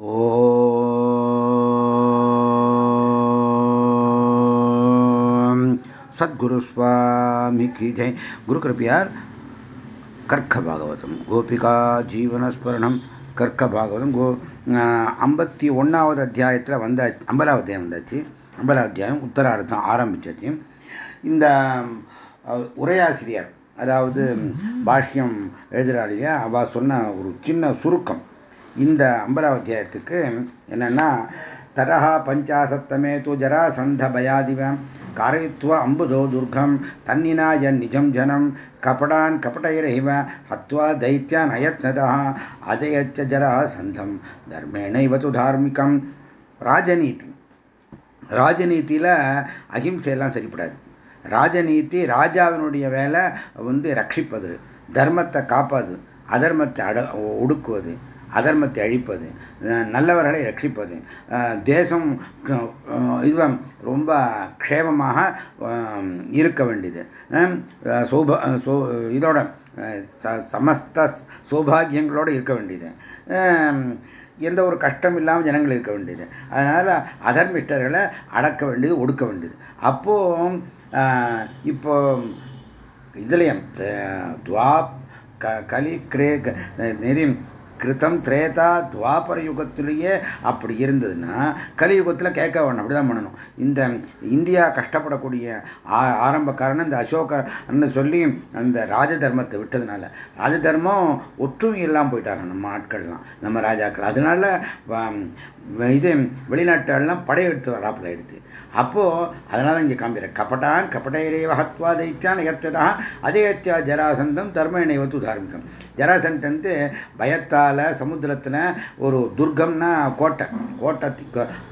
ஓம். சத்குரு சுவாமி கி ஜெய். குரு கிருப்பியார் கர்க்க பாகவதம் கோபிகா ஜீவனஸ்மரணம். கர்க்க பாகவதம் கோ ஐம்பத்தி ஒன்றாவது அத்தியாயத்தில் வந்தாச்சு ஐம்பதாவது அத்தியாயம் வந்தாச்சு. ஐம்பதாவது அத்தியாயம் உத்தரார்த்தம் ஆரம்பிச்சாச்சு. இந்த உரையாசிரியர் அதாவது பாஷ்யம் எழுதுகிறாள் இல்லையா? அவள் சொன்ன ஒரு சின்ன சுருக்கம். இந்த ஐம்பதாவது அத்தியாயத்துக்கு என்னன்னா தரஹா பஞ்சாசத்தமே து ஜராசந்த பயாதிவ காரயித்வ அம்புதோ துர்கம் தன்னினாய நிஜம் ஜனம் கபடான் கபடைரஹிவ ஹத்வா தைத்தியான் அயத்னதா அஜயச்ச ஜராசந்தம் தர்மேணைவ து தார்மிகம். ராஜநீதி. ராஜநீதியில் அஹிம்சையெல்லாம் சரிப்படாது. ராஜநீதி ராஜாவினுடைய வேலை வந்து ரட்சிப்பது தர்மத்தை காப்பது அதர்மத்தை அட ஒடுக்குவது அதர்மத்தை அழிப்பது நல்லவர்களை ரட்சிப்பது தேசம் இது ரொம்ப க்ஷேமமாக இருக்க வேண்டியது. சௌப இதோட சமஸ்த சௌபாகியங்களோடு இருக்க வேண்டியது. எந்த ஒரு கஷ்டம் இல்லாமல் ஜனங்கள் இருக்க வேண்டியது. அதனால் அதர்மிஷ்டர்களை அடக்க வேண்டியது ஒடுக்க வேண்டியது. அப்போ இப்போ இதுலேயும் துவா க கலி கிரே நெறி கிருத்தம் திரேதா துவாபர யுகத்திலேயே அப்படி இருந்ததுன்னா கலியுகத்தில் கேட்க வேணும் அப்படிதான் பண்ணணும். இந்த இந்தியா கஷ்டப்படக்கூடிய ஆரம்ப காரணம் இந்த அசோகன்னு சொல்லி அந்த ராஜ தர்மத்தை விட்டதுனால ராஜ தர்மம் ஒற்றுமை எல்லாம் போயிட்டாங்க நம்ம ஆட்கள்லாம் நம்ம ராஜாக்கள். அதனால இது வெளிநாட்டுலாம் படையெடுத்து வராப்பில் எடுத்து. அப்போது அதனால இங்கே காமிக்கிற கபட்டான் கபடையிலே வகத்வா தைத்தான் எத்ததா அதேத்தியா ஜராசந்தம் தர்ம தார்மிகம் ஜராசந்தன் கடலால் சமுத்திரத்தில் ஒரு துர்க்கம்னா கோட்டை. கோட்டை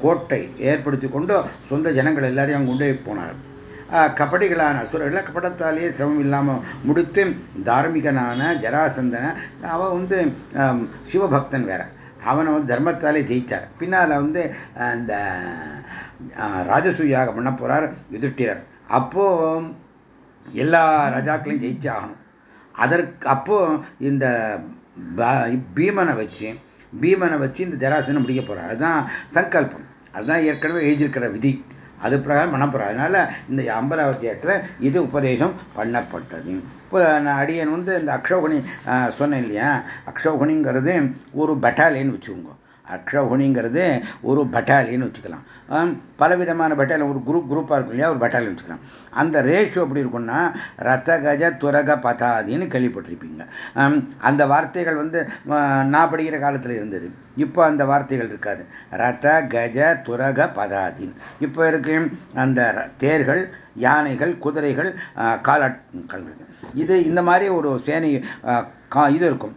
கோட்டை ஏற்படுத்தி கொண்டு சொந்த ஜனங்கள் எல்லாரையும் அங்கே கொண்டு போனார் கபடிகளான அசுரர்களை கபடத்தாலேயே சிரமம் இல்லாமல் முடித்து தார்மிகனான ஜராசந்தனை அவன் வந்து சிவபக்தன் வேற. அவனை வந்து தர்மத்தாலே ஜெயித்தார் பின்னால் வந்து அந்த ராஜசூயாக பண்ண போகிறார் யுதிஷ்டிரர். அப்போ எல்லா ராஜாக்களையும் ஜெயிச்சு ஆகணும். அதற்கு அப்போ இந்த பீமனை வச்சு பீமனை வச்சு இந்த ஜராசனை முடிக்க போகிறார் அதுதான் சங்கல்பம். அதுதான் ஏற்கனவே எழுதியிருக்கிற விதி. அது பிரகாரம் பண்ண போகிறார் அதனால இந்த ஐம்பதாவத்தியத்தில் இது உபதேசம் பண்ணப்பட்டது. இப்போ நான் அடியன் வந்து இந்த அக்ஷோகணி சொன்னேன் இல்லையா? அக்ஷோகணிங்கிறது ஒரு பெட்டாலியன் வச்சுக்கோங்க. அக்ஷகுணிங்கிறது ஒரு பட்டாலியன் வச்சுக்கலாம். பலவிதமான பட்டாலியன் ஒரு குரூப் குரூப்பாக இருக்கும் இல்லையா ஒரு பட்டாலியன் வச்சுக்கலாம். அந்த ரேஷியோ எப்படி இருக்கும்னா ரத்த கஜ துரக பதாதின்னு கேள்விப்பட்டிருப்பீங்க. அந்த வார்த்தைகள் வந்து நான் படிக்கிற காலத்தில் இருந்தது. இப்போ அந்த வார்த்தைகள் இருக்காது. ரத கஜ துரக பதாதின் இப்போ இருக்கு அந்த தேர்கள் யானைகள் குதிரைகள் காலாட்கள் இது இந்த மாதிரி ஒரு சேனை இது இருக்கும்.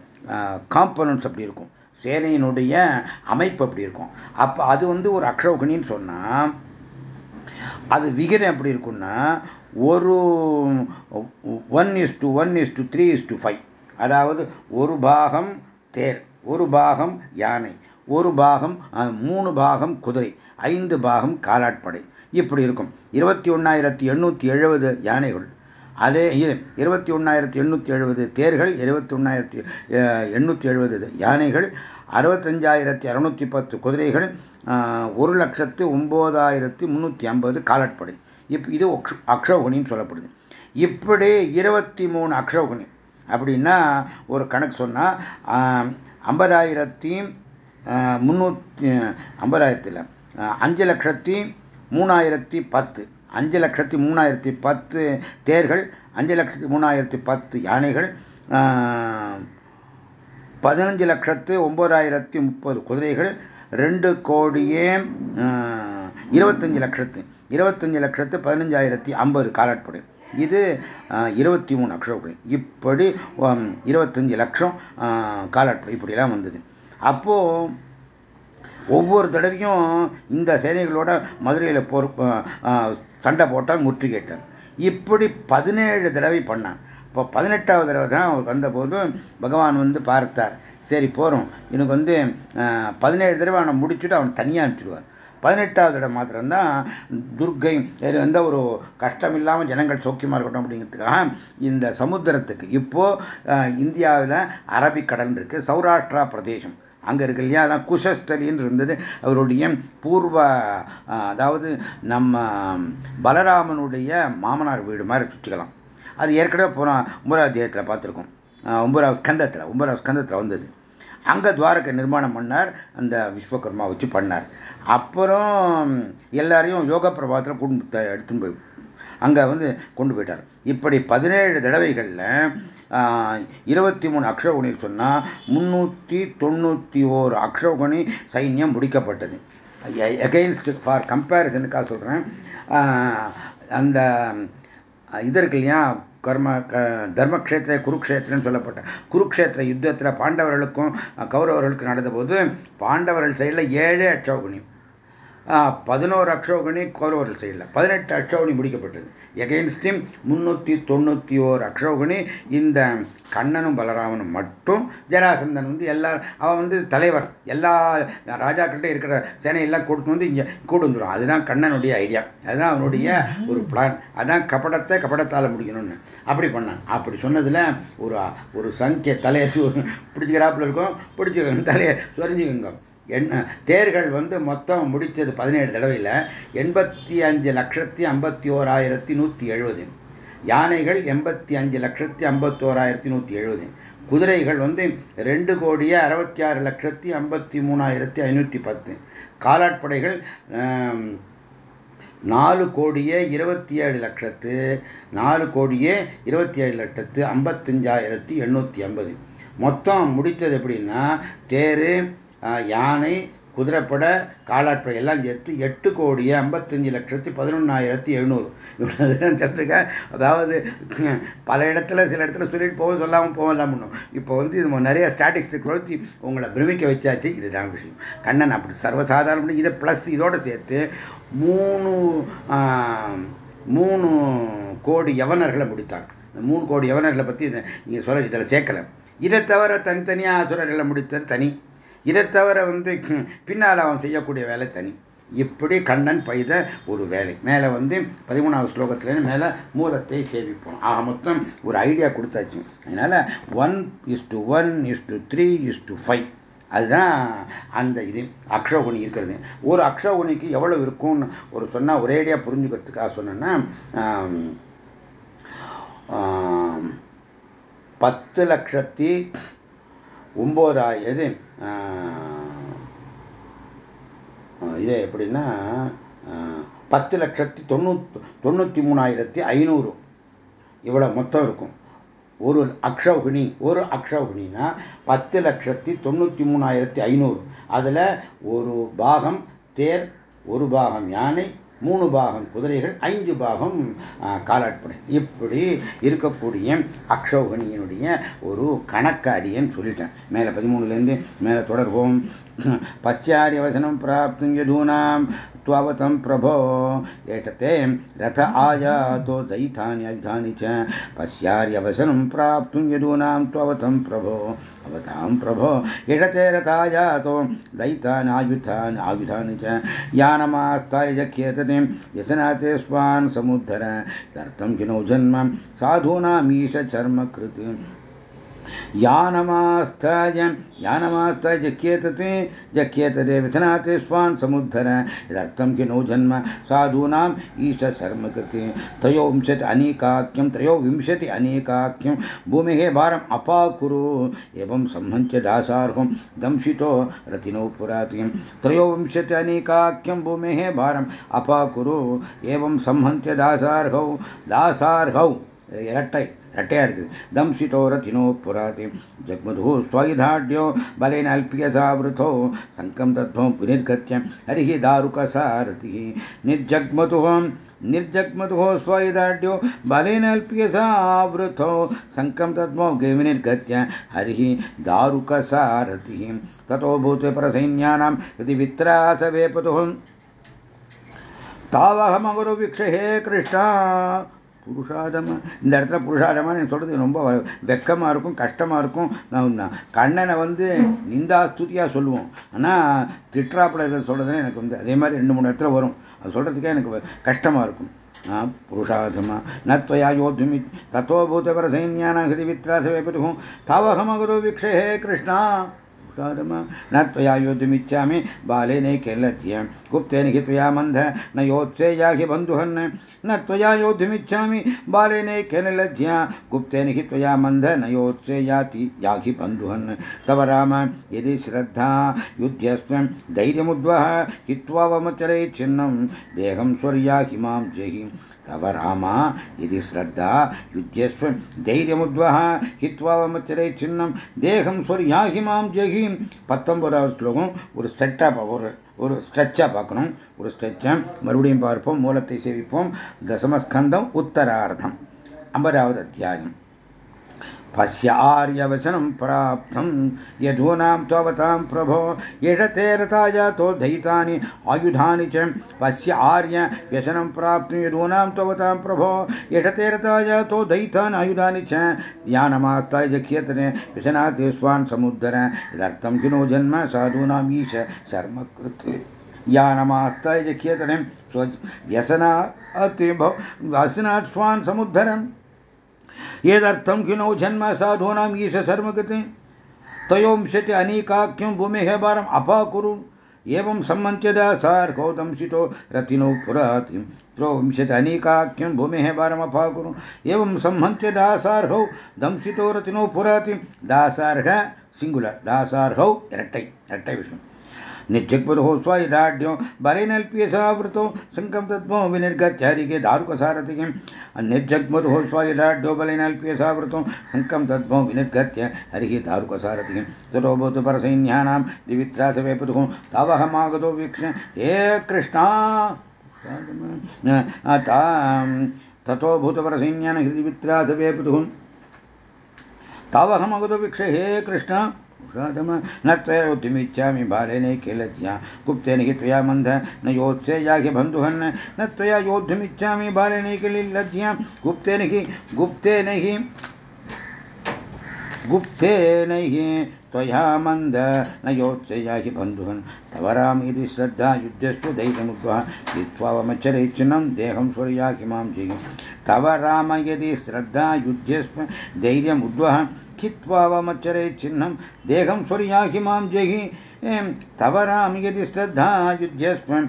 காம்பனன்ட்ஸ் அப்படி இருக்கும். சேனையினுடைய அமைப்பு அப்படி இருக்கும். அப்போ அது வந்து ஒரு அக்ஷோகணின்னு சொன்னால் அது விகிதம் எப்படி இருக்குன்னா ஒரு one is to one is to three is to five அதாவது ஒரு பாகம் தேர் ஒரு பாகம் யானை ஒரு பாகம் மூணு பாகம் குதிரை ஐந்து பாகம் காலாட்படை. இப்படி இருக்கும். இருபத்தி ஒன்றாயிரத்தி எண்ணூற்றி எழுபது யானைகள். அதே இது இருபத்தி ஒன்றாயிரத்தி எண்ணூற்றி எழுபது தேர்கள் இருபத்தி ஒன்றாயிரத்தி எண்ணூற்றி எழுபது யானைகள் அறுபத்தஞ்சாயிரத்தி அறுநூற்றி பத்து குதிரைகள் ஒரு லட்சத்து ஒம்போதாயிரத்து முந்நூற்றி ஐம்பது காலட்படை. இப் இது அக்ஷோகணின்னு சொல்லப்படுது. இப்படி இருபத்தி மூணு அக்ஷோகணி. அப்படின்னா ஒரு கணக்கு சொன்னால் ஐம்பதாயிரத்தி முந்நூற்றி ஐம்பதாயிரத்தில் அஞ்சு லட்சத்தி மூணாயிரத்தி பத்து. அஞ்சு லட்சத்தி மூணாயிரத்தி பத்து தேர்கள் அஞ்சு லட்சத்தி மூணாயிரத்தி பத்து யானைகள் பதினஞ்சு லட்சத்து ஒன்பதாயிரத்தி முப்பது குதிரைகள் ரெண்டு கோடியே இருபத்தஞ்சு லட்சத்து இருபத்தஞ்சு லட்சத்து பதினஞ்சாயிரத்தி ஐம்பது காலாட்படை. இது இருபத்தி மூணு அக்ஷோபடி இப்படி இருபத்தஞ்சு லட்சம் காலாட்படை இப்படிலாம் வந்தது. அப்போது ஒவ்வொரு தடவையும் இந்த சேனைகளோட மதுரையில் போர் சண்டை போட்டால் முற்றுகையிட்டார் இப்படி பதினேழு தடவை பண்ணான். இப்போ பதினெட்டாவது தடவை தான் அவருக்கு வந்தபோது பகவான் வந்து பார்த்தார். சரி போகிறோம் எனக்கு வந்து பதினேழு தடவை அவனை முடிச்சுட்டு அவனை தனியாக அனுப்பிச்சிடுவார். பதினெட்டாவது இடம் மாத்திரம்தான் துர்க்கை எந்த ஒரு கஷ்டம் இல்லாமல் ஜனங்கள் சௌக்கியமாக இருக்கட்டும் அப்படிங்கிறதுக்காக இந்த சமுத்திரத்துக்கு. இப்போது இந்தியாவில் அரபிக்கடல் இருக்குது சௌராஷ்டிரா பிரதேசம். அங்கே இருக்கு இல்லையா? அதான் குஷஸ்தலின்னு இருந்தது. அவருடைய பூர்வ அதாவது நம்ம பலராமனுடைய மாமனார் வீடு மாதிரி சுற்றிக்கலாம் அது ஏற்கனவே போன ஒன்பதாவது அத்தியாயத்தில் பார்த்துருக்கோம். ஒன்பதாவது ஸ்கந்தத்தில் ஒன்பதாவது ஸ்கந்தத்தில் வந்தது. அங்கே துவாரகை நிர்மாணம் பண்ணார். அந்த விஸ்வகர்மா வச்சு பண்ணார். அப்புறம் எல்லாரையும் யோக பிரபாவத்தில் குடும்பத்தை எடுத்துன்னு போய் அங்கே வந்து கொண்டு போயிட்டார். இப்படி பதினேழு தடவைகளில் இருபத்தி மூணு அக்ஷோகணியில் சொன்னால் முன்னூற்றி தொண்ணூற்றி ஓரு அக்ஷோகணி சைன்யம் முடிக்கப்பட்டது. எகெயின்ஸ்ட் ஃபார் கம்பேரிசனுக்காக சொல்கிறேன் அந்த இது இருக்கு இல்லையா? கர்ம தர்மக்ஷேத்திர குருக்ஷேத்திரன்னு சொல்லப்பட்ட குருக்ஷேத்திர யுத்தத்தில் பாண்டவர்களுக்கும் கௌரவர்களுக்கும் நடந்தபோது பாண்டவர்கள் சைடில் ஏழே அக்ஷோகணி பதினோரு அக்ஷோகணி கௌரவர்கள் சைடில் பதினெட்டு அக்ஷோகணி முடிக்கப்பட்டது. எகெயின்ஸ்டிம் முன்னூற்றி தொண்ணூற்றி ஓர் அக்ஷோகணி. இந்த கண்ணனும் பலராமனும் மட்டும் ஜராசந்தன் வந்து எல்லா அவன் வந்து தலைவர். எல்லா ராஜாக்கிட்ட இருக்கிற சேனையெல்லாம் கொடுத்து வந்து இங்கே கூடு வந்துடும் அதுதான் கண்ணனுடைய ஐடியா அதுதான் அவனுடைய ஒரு பிளான் அதான் கபடத்தை கபடத்தால் முடிக்கணும்னு. அப்படி பண்ணான். அப்படி சொன்னதில் ஒரு ஒரு சங்கிய தலையை பிடிச்சிக்கிறாப்புல இருக்கும். பிடிச்சி தலையை சொரிஞ்சுக்குங்க. என்ன தேர்கள் வந்து மொத்தம் முடித்தது பதினேழு தடவையில் எண்பத்தி அஞ்சு லட்சத்தி ஐம்பத்தி ஓராயிரத்தி நூற்றி எழுபது யானைகள் எண்பத்தி அஞ்சு லட்சத்தி ஐம்பத்தோராயிரத்தி நூற்றி எழுபது குதிரைகள் வந்து ரெண்டு கோடியே அறுபத்தி ஆறு லட்சத்தி ஐம்பத்தி மூணாயிரத்தி ஐநூற்றி பத்து. காலாட்படைகள் நாலு கோடியே இருபத்தி ஏழு லட்சத்து நாலு கோடியே இருபத்தி ஏழு லட்சத்து ஐம்பத்தஞ்சாயிரத்தி எண்ணூற்றி ஐம்பது. மொத்தம் முடித்தது எப்படின்னா தேர் யானை குதிரைப்பட காலாட்படை எல்லாம் சேர்த்து எட்டு கோடியே ஐம்பத்தஞ்சு லட்சத்தி பதினொன்றாயிரத்தி எழுநூறு. சொல்லியிருக்கேன் அதாவது பல இடத்துல சில இடத்துல சொல்லிட்டு போக சொல்லாமல் போகலாம் பண்ணும் இப்போ வந்து இது நிறைய ஸ்டாட்டிஸ்டிக் கொடுத்து உங்களை பிரமிக்க வச்சாச்சு. இதுதான் விஷயம். கண்ணன் அப்படி சர்வசாதாரண இதை ப்ளஸ் இதோடு சேர்த்து மூணு மூணு கோடி யவனர்களை முடித்தான் மூணு கோடி யவனர்களை பற்றி நீங்கள் சொல்ல இதில் சேர்க்கலை. இதை தவிர தனித்தனியாக அசுரர்களை முடித்தது தனி. இதை தவிர வந்து பின்னால் அவன் செய்யக்கூடிய வேலை தனி. இப்படி கண்ணன் பைத ஒரு வேலை. மேலே வந்து பதிமூணாவது ஸ்லோகத்துலேருந்து மேலே மூலத்தை சேவிப்போம். ஆக மொத்தம் ஒரு ஐடியா கொடுத்தாச்சு. அதனால் one is to one is to three is to five அதுதான் அந்த இது. அக்ஷோகுணி இருக்கிறது. ஒரு அக்ஷோகுணிக்கு எவ்வளோ இருக்கும்னு ஒரு சொன்னால் ஒரேடியாக புரிஞ்சுக்கிறதுக்காக சொன்னேன்னா பத்து லட்சத்தி ஒம்போதாயிரம் இது எப்படின்னா பத்து லட்சத்தி தொண்ணூத் தொண்ணூற்றி மூணாயிரத்தி ஐநூறு. இவ்வளோ மொத்தம் இருக்கும். ஒரு அக்ஷௌகிணி ஒரு அக்ஷௌகிணினா பத்து லட்சத்தி தொண்ணூற்றி மூணாயிரத்தி ஐநூறு. அதில் ஒரு பாகம் தேர் ஒரு பாகம் யானை மூணு பாகம் குதிரைகள் ஐந்து பாகம் காலாட்படை. இப்படி இருக்கக்கூடிய அக்ஷோகணியினுடைய ஒரு கணக்கு அடியன்னு சொல்லிட்டேன் மேலே பதிமூணுலேருந்து மேலே தொடர்வோம். பஸ்யாரியவசனம் பிராப்தும் யதுனாம் துவவதம் யதூனாம் त्ववतं प्रभो एषते रथ आयातो दयितानि अयुधानि च पश्यार्यवसनं प्राप्तुं यदूनां பிரபோ. प्रभो अवतां प्रभो एषते रथायातो दयितानायुधानि आयुधानि च यानमास्ताय जख्येत जख्येतते व्यसनाते स्वान् समुद्धर तर्थं किनो जन्म साधूनामीश चर्मकृत् यानमास्ताय यानमास्ताय जख्येतते जख्येतते व्यसनाते स्वान् समुद्धर यदर्थं किनो जन्म साधूनाम् ईश शर्म कृते त्रयोविंशति अनेकाख्यं त्रयोविंशति अनेकाख्यं भूमेः भारम् अपाकुरु एवं सम्हन्त्य दासार्हं दंशितो रतिनो पुरातिं त्रयोविंशति अनेकाख्यं भूमेः भारम् अपाकुरु एवं सम्हन्त्य दासार्हौ दासार्हौ இரட்டை ರಟ್ಟೆಯ இருக்குது ದಂಸಿತೋ ರಥಿನೋ ಪುರಾತಿ ಜಗ್ಮಧು ಸ್ವಯುಧಾಢ್ಯೋ ಬಲೇನ ಅಲ್ಪಿಯ ಸಾವೃತೋ ಸಂಕಂ ದದ್ಧೋ ವಿನಿರ್ಗತ್ಯ ಹರಿ ದಾರುಕ ಸಾರಥಿ ನಿರ್ಜಗ್ಮತು ನಿರ್ಜಗ್ಮತುಃ ಸ್ವಯುಧಾಢ್ಯೋ ಬಲೇನ ಅಲ್ಪಿಯ ಸಾವೃತೋ ಸಂಕಂ ದದ್ಮೋ ವಿನಿರ್ಗತ್ಯ ಹರಿ ದಾರುಕ ಸಾರಥಿ ತಥೋ ಭೂತ್ವೆ ಪರಸೈನ್ಯಾನಾಂ ಯದಿ ವಿತ್ರಾಸ ವೇಪತುಃ ತಾವಹಮಗುರು ವೀಕ್ಷಹೇ ಕೃಷ್ಣ புருஷாதமா இந்த இடத்துல புருஷாதமான்னு சொல்றது ரொம்ப வெக்கமாக இருக்கும் கஷ்டமாக இருக்கும். நான் கண்ணனை வந்து நிந்தா ஸ்துதியா சொல்லுவோம். ஆனா திட்ராப்பிடர்கள் சொல்றதுன்னா எனக்கு வந்து அதே மாதிரி ரெண்டு மூணு இடத்துல வரும். அது சொல்கிறதுக்கே எனக்கு கஷ்டமாக இருக்கும். புருஷாதமா நத்வயா யோத்மி தத்தோ பூத்தபரசைன்யான ஹிருதி வித்ராசவே பிதுகும் தவகமகுரு விக்ஷே கிருஷ்ணா. उत्पादम न त्वया योद्धमिच्छामि बालेनैकेलत्य गुप्तेन हि त्वया मन्ध न योत्सेया हि बन्धुहन्। न त्वया योद्धमिच्छामि बालेनैकेललज्ञा गुप्तेन हि त्वया मन्ध न योत्सेयाति या बन्धुहन्। तव राम, यदि श्रद्धा, युध्यस्व धैर्यमुद्वह हित्वा वमचरैच्छिन्नं देहं स्वर्या हि माँ जहि। तव राम, यदि श्रद्धा, युध्यस्व धैर्यमुद्वह हित्वा वमचरैच्छिन्नं देहं स्वर्या हि माँ जहि। பத்தொன்பதாவது ஸ்லோகம் ஒரு செட்டாக ஒரு ஒரு ஸ்ட்ரெச்சாக பார்க்கணும். ஒரு ஸ்ட்ரெச்சாக மறுபடியும் பார்ப்போம். மூலத்தை சேவிப்போம் தசமஸ்கந்தம் உத்தரார்த்தம். ஐம்பதாவது அத்தியாயம். पश्य आर्यवचनं प्राप्तं। यदूनां त्ववतां प्रभो यषते रतायातो दयितानि आयुधानि च। पश्य आर्य व्यसनं प्राप्तुं यदूनां त्ववतां प्रभो यषते रतायातो दयितानि आयुधानि च। ज्ञानमास्ताय जख्यतने व्यसनात् स्वान् समुद्धर। यदर्थं किनो जन्म साधूनाम् ईश शर्म कृत् जख्यतने व्यसनात् व्यसनात् स्वान् समुद्धरम् एदर्थं किनो जन्म साधूनाम् ईश शर्मगते तयोंशति अनेकाख्यं भूमेः भारम् अपाकुरु एवं सम्मन्त्यदासार्हो दंशितो रतिनो पुराति त्रोविंशति अनेकाख्यं भूमेः भारमपाकुरु एवं सम्मन्त्यदासार्हौ दंशितो रतिनो पुराति दासार्ह सिङ्गुलर् दासार्हौ இரட்டை இரட்டை விஷயம் निश्चिपुरहोस्वाधाढ्यो बलैनल्प्य सावृतो शङ्कं तत्त्वो विनिर्गत्यारिके दारुकसारथिकम् अन्यज्जग्मधुहोस्वायुधाढ्यो बलैनल्प्य सावृतो शङ्कं तद्भो विनिर्गत्य हरिः दारुकसारथिकं तुरोभूत परसैन्यानां दिवित्रा सवेपुतुः तावहमागतो वीक्ष्य, हे कृष्णा। ततोभूतपरसैन्यान हृदिवित्रा सवेपुतुः तावहमागतो वीक्ष हे कृष्ण। न त्वयोद्यमिच्छामि बालेन किलज्ञा। गुप्तेन हि त्वया मन्ध न योत्सेयाहि बन्धुहन्, न त्वया योद्धुमिच्छामि बालेन किलज्ञा। गुप्तेन हि गुप्तेन हि गुप्तेन हि त्वया मन्द न योत्सेयाहि बन्धुहन्। तव राम इति श्रद्धा युद्धस्तु धैर्यमुद्वः हित्वा वमचरैच्छिन्नं देहं स्वर्याहि माँ जयि तव राम यदि श्रद्धा युध्यस्व धैर्यमुद्वः கித்வாவமச்சரே சின்னம் தேகம் சொரியாகி மாம் ஜெகி தவராமி யதி ஸ்ரத்தா யுத்தியஸ்வன்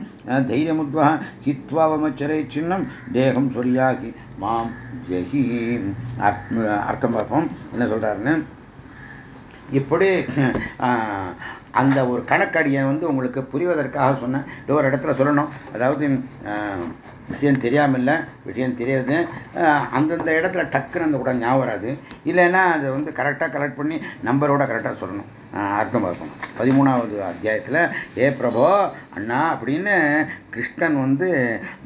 தைரியமுத்வா ஹித்வாவமச்சரை சின்னம் தேகம் சொரியாகி மாம் ஜெகி அர்த்தம் பார்ப்போம் என்ன சொல்றாருன்னு? இப்படி அந்த ஒரு கணக்கடியை வந்து உங்களுக்கு புரிவதற்காக சொன்னேன் ஒரு இடத்துல சொல்லணும். அதாவது விஷயம் தெரியாமல் இல்லை விஷயம் தெரியாது. அந்தந்த இடத்துல டக்குன்னு அந்த கூட ஞாபகம் வராது. இல்லைன்னா அதை வந்து கரெக்டாக கலெக்ட் பண்ணி நம்பரோட கரெக்டாக சொல்லணும். அர்த்தம் பார்க்கணும். பதிமூணாவது அத்தியாயத்தில் ஏ பிரபோ அண்ணா அப்படின்னு கிருஷ்ணன் வந்து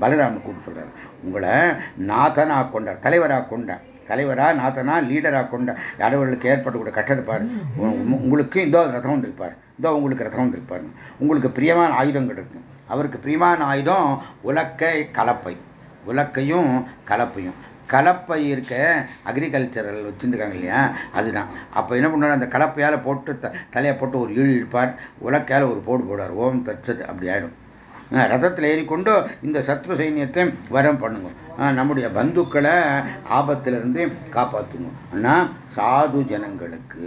பலராமன் கூப்பிட்டு சொல்கிறார் உங்களை நாதனாக கொண்டார் தலைவராக கொண்டார். தலைவரா நாத்தனா லீடராக கொண்ட யாதவர்களுக்கு ஏற்படக்கூடிய கட்டத்தை பாரு. உங்களுக்கு இதோ ரதம் வந்திருப்பார் இதோ உங்களுக்கு ரதம் வந்திருப்பார் உங்களுக்கு பிரியமான ஆயுதங்கள் இருக்கு அவருக்கு பிரியமான ஆயுதம் உலக்கை கலப்பை. உலக்கையும் கலப்பையும். கலப்பை இருக்க அக்ரிகல்ச்சரல் வச்சுருக்காங்க இல்லையா? அதுதான். அப்போ என்ன பண்ணுவார்? அந்த கலப்பையால் போட்டு த தலையை போட்டு ஒரு இழு இழுப்பார். உலக்கையால் ஒரு போடு போடுவார். ஓம் தச்சது அப்படி ஆயிடும். ரதத்தில் ஏறிக்கொண்டு இந்த சத்ரு சைன்யத்தை வரம் பண்ணுங்க. நம்முடைய பந்துக்களை ஆபத்திலிருந்து காப்பாற்றுங்க ஆனால் சாது ஜனங்களுக்கு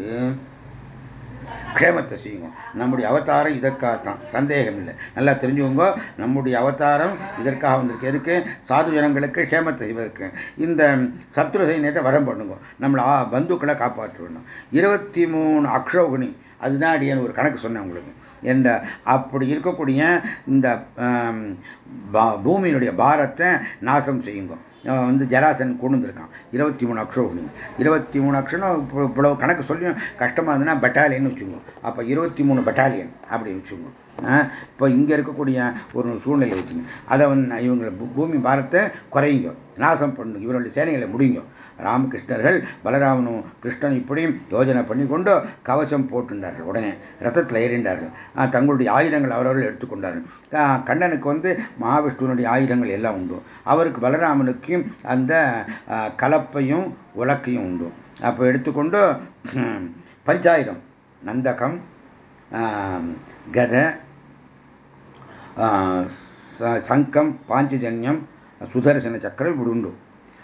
க்ஷேமத்தை செய்யுங்க. நம்முடைய அவதாரம் இதற்காகத்தான். சந்தேகம் இல்லை நல்லா தெரிஞ்சுக்கோங்க. நம்முடைய அவதாரம் இதற்காக வந்திருக்கு. எதுக்கு? சாது ஜனங்களுக்கு க்ஷேமத்தை செய்வதற்கு. இந்த சத்ரு சைன்யத்தை வரம் பண்ணுங்க. நம்மளை பந்துக்களை காப்பாற்றணும். இருபத்தி மூணு அக்ஷோகுணி அதுதான் அடியன் ஒரு கணக்கு சொன்னேன் உங்களுக்கு. என்ற அப்படி இருக்கக்கூடிய இந்த பூமியினுடைய பாரத்தை நாசம் செய்யுங்க. வந்து ஜராசன் கொண்டு இருபத்தி மூணு அக்ஷோகுனி இருபத்தி மூணு அக்ஷரம் இவ்வளவு கணக்கு சொல்லியும் கஷ்டமாக இருந்ததுன்னா பெட்டாலியன் வச்சுக்கோங்க. அப்போ இருபத்தி மூணு பெட்டாலியன் அப்படின்னு வச்சுக்கோங்க. இப்போ இங்கே இருக்கக்கூடிய ஒரு சூழ்நிலை வச்சுங்க அதை வந்து இவங்க பூமி பாரத்தை குறையுங்க. நாசம் பண்ணுங்க இவருடைய சேனைகளை முடியுங்க. ராமகிருஷ்ணர்கள் பலராமனும் கிருஷ்ணன் இப்படியும் யோஜனை பண்ணி கொண்டு கவசம் போட்டுண்டார்கள். உடனே ரத்தத்தில் ஏறிண்டார்கள். தங்களுடைய ஆயுதங்கள் அவரவர்கள் எடுத்துக்கொண்டார்கள். கண்ணனுக்கு வந்து மகாவிஷ்ணுவனுடைய ஆயுதங்கள் எல்லாம் உண்டு. அவருக்கு பலராமனுக்கும் அந்த கலப்பையும் உலக்கையும் உண்டு. அப்போ எடுத்துக்கொண்டு பஞ்சாயுதம் நந்தகம் கத சங்கம் பாஞ்சஜன்யம் சுதர்சன சக்கரம் இப்படி உண்டு.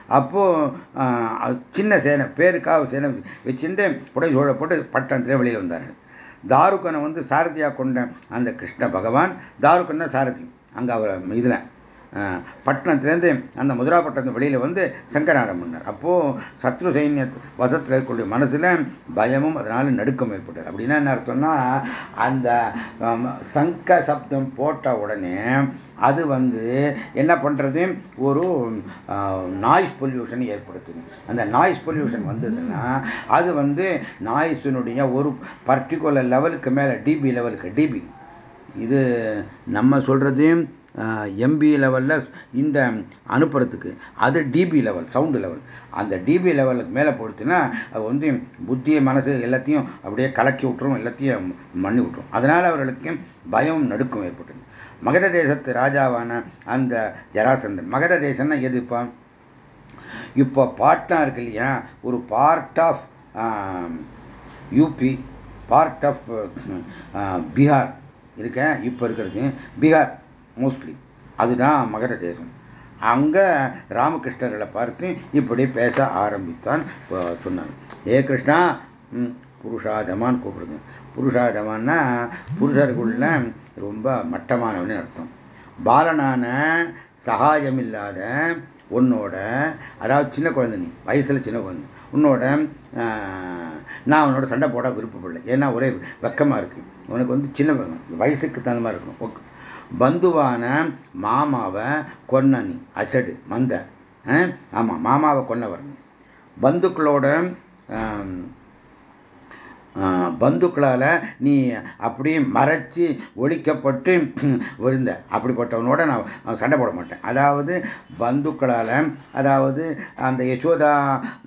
அப்போது சின்ன சேனை பேருக்காக சேனை வச்சுட்டு புடை சோழ போட்டு பட்டணத்தில் வெளியில் வந்தார்கள் தாருக்கனை வந்து சாரதியாக கொண்ட அந்த கிருஷ்ண பகவான் தாருக்கன் தான் சாரதி அங்கே அவர் இதில் பட்டணத்திலேருந்து அந்த முதலா வெளியில் வந்து சங்கராரம் பண்ணார். அப்போது சத்ரு சைன்ய வசத்தில் இருக்கக்கூடிய மனசில் பயமும் அதனால் நடுக்கம் ஏற்பட்டது. அப்படின்னா என்ன அர்த்தம்னா அந்த சங்க சப்தம் போட்ட உடனே அது வந்து என்ன பண்ணுறது ஒரு நாய்ஸ் பொல்யூஷன் ஏற்படுத்துது. அந்த நாய்ஸ் பொல்யூஷன் வந்ததுன்னா அது வந்து நாய்ஸினுடைய ஒரு பர்டிகுலர் லெவலுக்கு மேலே டிபி லெவலுக்கு டிபி இது நம்ம சொல்கிறது எம்பி லெவலில் இந்த அனுப்புறதுக்கு அது டிபி லெவல் சவுண்டு லெவல் அந்த டிபி லெவலுக்கு மேலே போடுச்சுன்னா அது வந்து புத்தியை மனசு எல்லாத்தையும் அப்படியே கலக்கி விட்டுரும் எல்லாத்தையும் மண்ணி விட்டுரும். அதனால் அவர்களுக்கு பயம் நடுக்கம் ஏற்பட்டது. மகர தேசத்து ராஜாவான அந்த ஜராசந்தன் மகர தேசம்னா எது இப்போ? இப்போ பாட்னா இருக்கு இல்லையா ஒரு part of UP part of Bihar இருக்க இப்போ இருக்கிறது. பீகார் மோஸ்ட்லி அதுதான் மகர தேசம். அங்கே ராமகிருஷ்ணர்களை பார்த்து இப்படி பேச ஆரம்பித்தான் சொன்னாங்க. ஏ கிருஷ்ணா புருஷாதமான்னு கூப்பிடுது. புருஷாதமான்னா புருஷர்களில் ரொம்ப மட்டமானவனு அர்த்தம். பாலனான சகாயம் இல்லாத உன்னோட அதாவது சின்ன குழந்தை நீ வயசில் சின்ன குழந்தை உன்னோட நான் அவனோட சண்டை போட விருப்பப்படலை. ஏன்னா ஒரே வெக்கமாக இருக்குது உனக்கு வந்து சின்ன வயசுக்கு தகுந்த மாதிரி இருக்கணும். ஓகே பந்துவான மாமாவை கொன்ன நீ அசடு மந்த. ஆமாம் மாமாவை கொன்னவர். பந்துக்களோட பந்துக்களால் நீ அப்படியே மறைச்சி ஒழிக்கப்பட்டு விழுந்த அப்படிப்பட்டவனோட நான் சண்டை போட மாட்டேன். அதாவது பந்துக்களால் அதாவது அந்த யசோதா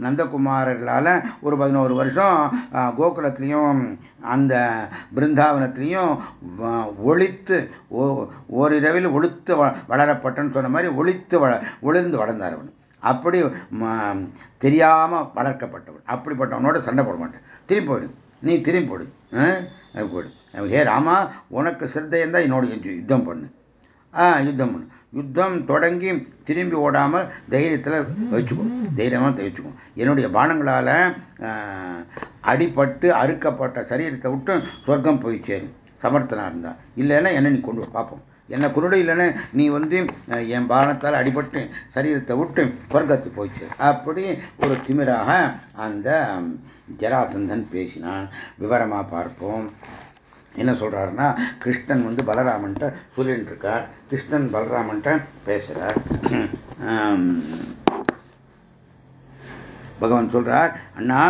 நந்தகுமாரர்களால் ஒரு பதினோரு வருஷம் கோகுலத்திலையும் அந்த பிருந்தாவனத்திலையும் ஒழித்து ஓரிரவில் ஒழித்து வளரப்பட்டன்னு சொன்ன மாதிரி ஒழித்து வள ஒளிர்ந்து வளர்ந்தார் அவன். அப்படி தெரியாமல் வளர்க்கப்பட்டவன். அப்படிப்பட்டவனோட சண்டை போட மாட்டேன். திரும்பி போயிடும் நீ திரும்பி போடு. போடு. ஹே ராமா உனக்கு சிரத்தையம் தான் என்னோட யுத்தம் பண்ணு. ஆ யுத்தம் பண்ணு. யுத்தம் தொடங்கி திரும்பி ஓடாமல் தைரியத்தில் வச்சுக்கோ. தைரியமாக வச்சுக்கோ. என்னுடைய பானங்களால் அடிபட்டு அறுக்கப்பட்ட சரீரத்தை விட்டு சொர்க்கம் போய் சேரும். சமர்த்தனாக இருந்தா. இல்லைன்னா என்ன நீ கொண்டு பார்ப்போம் என்னை குருடு இல்லைன்னு நீ வந்து என் பானத்தால் அடிபட்டு சரீரத்தை விட்டு சொர்க்கத்துக்கு போயிச்சு அப்படி ஒரு திமிராக அந்த ஜராசந்தன் பேசினான். விவரமாக பார்ப்போம். என்ன சொல்றாருன்னா கிருஷ்ணன் வந்து பலராமன்ட்ட சொல்லிட்டு இருக்கார் கிருஷ்ணன் பலராமன்ட்ட பேசுறார். பகவான் சொல்றார் அண்ணா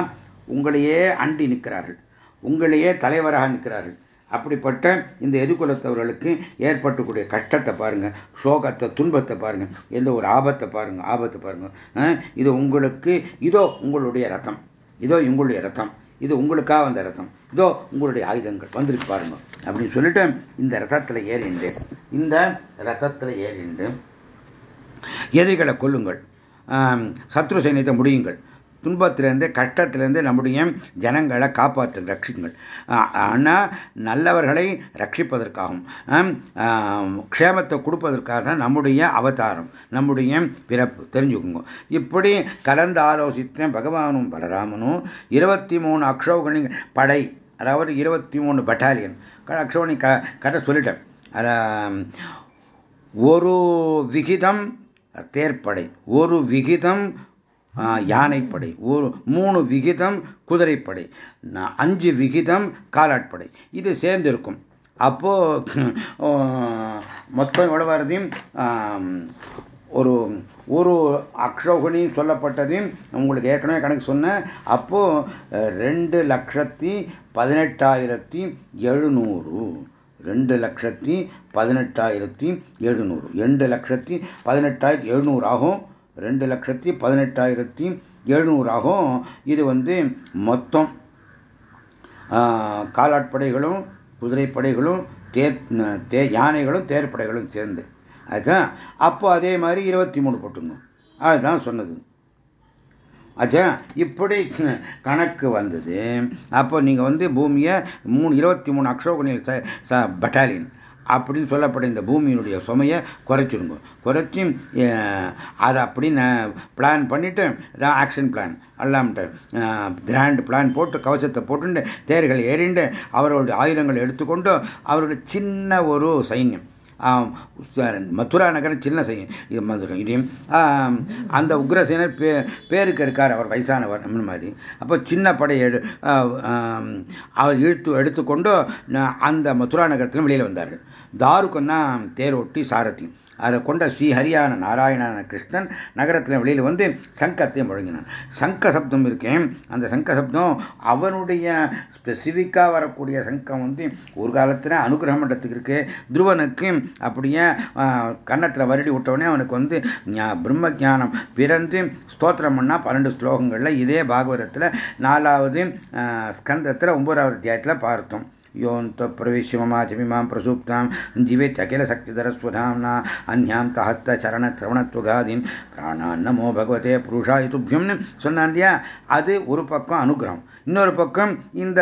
உங்களையே அண்டி நிற்கிறார்கள். உங்களையே தலைவராக நிற்கிறார்கள். அப்படிப்பட்ட இந்த எதிர்குலத்தவர்களுக்கு ஏற்பட்டக்கூடிய கஷ்டத்தை பாருங்க சோகத்தை துன்பத்தை பாருங்க எந்த ஒரு ஆபத்தை பாருங்க ஆபத்தை பாருங்க. இது உங்களுக்கு இதோ உங்களுடைய ரத்தம் இதோ உங்களுடைய ரத்தம் இது உங்களுக்காக வந்த ரத்தம் இதோ உங்களுடைய ஆயுதங்கள் வந்திருக்கு பாருங்க. அப்படின்னு சொல்லிட்டு இந்த ரத்தத்தில் ஏறிண்டு இந்த ரத்தத்தில் ஏறிண்டு எதிரிகளை கொல்லுங்கள். சத்ரு சைன்யத்தை முடியுங்கள். துன்பத்திலேருந்து கஷ்டத்திலேருந்து நம்முடைய ஜனங்களை காப்பாற்று ரட்சிங்கள். ஆனால் நல்லவர்களை ரட்சிப்பதற்காகவும் க்ஷேமத்தை கொடுப்பதற்காக தான் நம்முடைய அவதாரம் நம்முடைய பிறப்பு. தெரிஞ்சுக்கோங்க. இப்படி கலந்து ஆலோசித்த பகவானும் பலராமனும் இருபத்தி மூணு அக்ஷோகணி படை அதாவது இருபத்தி மூணு பட்டாலியன் அக்ஷோகணி க கதை சொல்லிட்டேன். ஒரு விகிதம் தேர்ப்படை ஒரு விகிதம் யானைப்படை. ஒரு மூணு விகிதம் குதிரைப்படை. அஞ்சு விகிதம் காலாட்படை. இது சேர்ந்திருக்கும். அப்போது அப்போ மொத்தம் எவ்வளவு வருதையும் ஒரு ஒரு அக்ஷோகணி சொல்லப்பட்டதையும் உங்களுக்கு ஏற்கனவே கணக்கு சொன்னேன். அப்போ ரெண்டு லட்சத்தி பதினெட்டாயிரத்தி எழுநூறு. ரெண்டு லட்சத்தி பதினெட்டாயிரத்தி எழுநூறு. ரெண்டு லட்சத்தி பதினெட்டாயிரத்தி எழுநூறு ஆகும். ரெண்டு லட்சத்தி பதினெட்டாயிரத்தி எழுநூறாகும் இது வந்து மொத்தம் காலாட்படைகளும் குதிரைப்படைகளும் தேர் தே யானைகளும் தேர்ப்படைகளும் சேர்ந்து. அதுதான் அப்போ அதே மாதிரி இருபத்தி மூணு போட்டுங்க. அதுதான் சொன்னது. ஆச்சா இப்படி கணக்கு வந்தது. அப்போ நீங்கள் வந்து பூமியை மூணு இருபத்தி மூணு அக்ஷோகணியில் பட்டாலியன். அப்படின்னு சொல்லப்பட்ட இந்த பூமியினுடைய சுமையை குறைச்சிருங்க குறைச்சி அதை அப்படின்னு பிளான் பண்ணிட்டு இதான் ஆக்ஷன் பிளான் அல்லாமட்டு கிராண்ட் பிளான் போட்டு கவசத்தை போட்டுண்டு தேர்கள் ஏறிண்டு அவர்களுடைய ஆயுதங்களை எடுத்துக்கொண்டு அவருடைய சின்ன ஒரு சைன்யம். மதுரா நகரம் சின்ன செய்யும் இது மதுரை இதையும் அந்த உக்ரசேனர் பே பேருக்கு இருக்கார் அவர் வயசானவர் மாதிரி. அப்போ சின்ன படை எடு அவர் இழுத்து எடுத்துக்கொண்டு அந்த மதுரா நகரத்திலும் வெளியில் வந்தார்கள். தாருக்கும் தான் தேரோட்டி சாரதி. அதை கொண்ட ஸ்ரீஹரியான நாராயணான கிருஷ்ணன் நகரத்தில் வெளியில் வந்து சங்கத்தை முழங்கினான். சங்க சப்தம் இருக்கேன் அந்த சங்க சப்தம் அவனுடைய ஸ்பெசிஃபிக்காக வரக்கூடிய சங்கம் வந்து ஒரு காலத்தில் அனுகிரக மண்டத்துக்கு இருக்கு. துருவனுக்கு அப்படியே கன்னத்தில் வருடி விட்டவுடனே அவனுக்கு வந்து பிரம்ம ஜானம் பிறந்து ஸ்தோத்திரம் பண்ணால் பன்னெண்டு ஸ்லோகங்களில் இதே பாகவதத்தில் நாலாவது ஸ்கந்தத்தில் ஒன்பதாவது அத்தியாயத்தில் பார்த்தோம். योऽन्त प्रविश्य ममाचमिमां प्रसूप्तां जीवेत्यखिलशक्तिधरस्वधाम्ना अन्यां தஹத்த சரண சிரவணத்துகாதீன் பிராணான் நமோ பகவதே புருஷாய துப்பியம்னு சொன்னான் இல்லையா அது ஒரு பக்கம் அனுகிரகம் இன்னொரு பக்கம் இந்த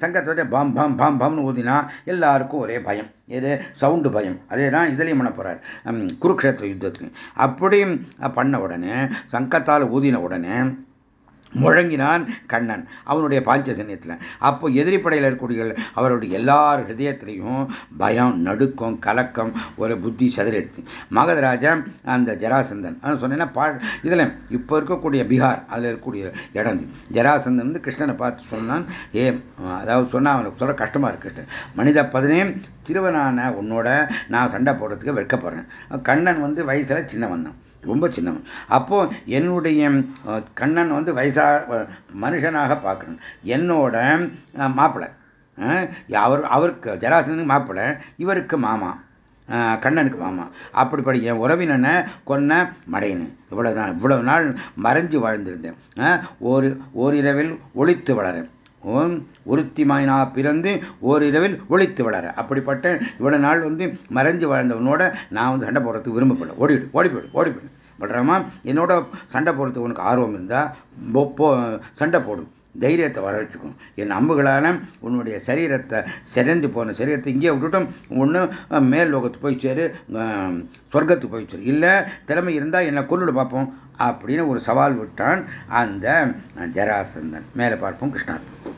சங்கத்தோட பம் பம் பம் பம்னு ஊதினா எல்லாருக்கும் ஒரே பயம் எது சவுண்டு பயம் அதே தான் இதுலேயும் பண்ண போகிறார் குருக்ஷேத்திர யுத்தத்துக்கு அப்படி பண்ண உடனே சங்கத்தால் ஊதின உடனே முழங்கினான் கண்ணன் அவனுடைய பாஞ்சசன்யத்தில் அப்போ எதிரிப்படையில் இருக்கக்கூடிய அவருடைய எல்லார் ஹிருதயத்திலையும் பயம் நடுக்கம் கலக்கம் ஒரு புத்தி செதறெடுத்து மகதராஜா அந்த ஜராசந்தன் சொன்னேன்னா பா இதில் இப்போ இருக்கக்கூடிய பீகார் அதில் இருக்கக்கூடிய இடம் ஜராசந்தன் வந்து கிருஷ்ணனை பார்த்து சொன்னான் ஏ அதாவது சொன்னால் அவனுக்கு சொல்ல கஷ்டமாக இருக்கு கிருஷ்ணன். மனித பதினே திருவனான உன்னோட நான் சண்டை போடுறதுக்கு வெட்கப்படுறேன். கண்ணன் வந்து வயசில் சின்னவன் தான். ரொம்ப சின்னவன். அப்போ என்னுடைய கண்ணன் வந்து வயசா மனுஷனாக பார்க்கணும். என்னோட மாப்பிள்ளை அவர் அவருக்கு ஜராசனுக்கு மாப்பிள்ளை இவருக்கு மாமா. கண்ணனுக்கு மாமா. அப்படிப்படி என் உறவினனை கொன்ன மடையனு. இவ்வளவுதான். இவ்வளவு நாள் மறைஞ்சு வாழ்ந்திருந்தேன். ஒரு ஓரிரவில் ஒழித்து வளரேன். ஓம் ஒருத்திமாயினா பிறந்து ஓரிரவில் ஒழித்து வளர. அப்படிப்பட்ட இவ்வளவு நாள் வந்து மறைஞ்சு வாழ்ந்தவனோட நான் வந்து சண்டை போடுறதுக்கு விரும்பப்படல. ஓடிவிடு ஓடி போயிடு ஓடி போயிடு பல்றாமா என்னோட சண்டை போடுறதுக்கு உனக்கு ஆர்வம் இருந்தால் சண்டை போடும் தைரியத்தை வர வச்சுக்கும் என் அம்புகளால் உன்னுடைய சரீரத்தை சிறந்து போன சரீரத்தை இங்கே விட்டுட்டும். ஒன்று மேல் லோகத்துக்கு போய் சேரு சொர்க்கத்துக்கு போய் சேரு. இல்லை திறமை இருந்தால் என்னை கொல்லுட பார்ப்போம் அப்படின்னு ஒரு சவால் விட்டான் அந்த ஜராசந்தன். மேலே பார்ப்போம் கிருஷ்ணார்ப்பம்.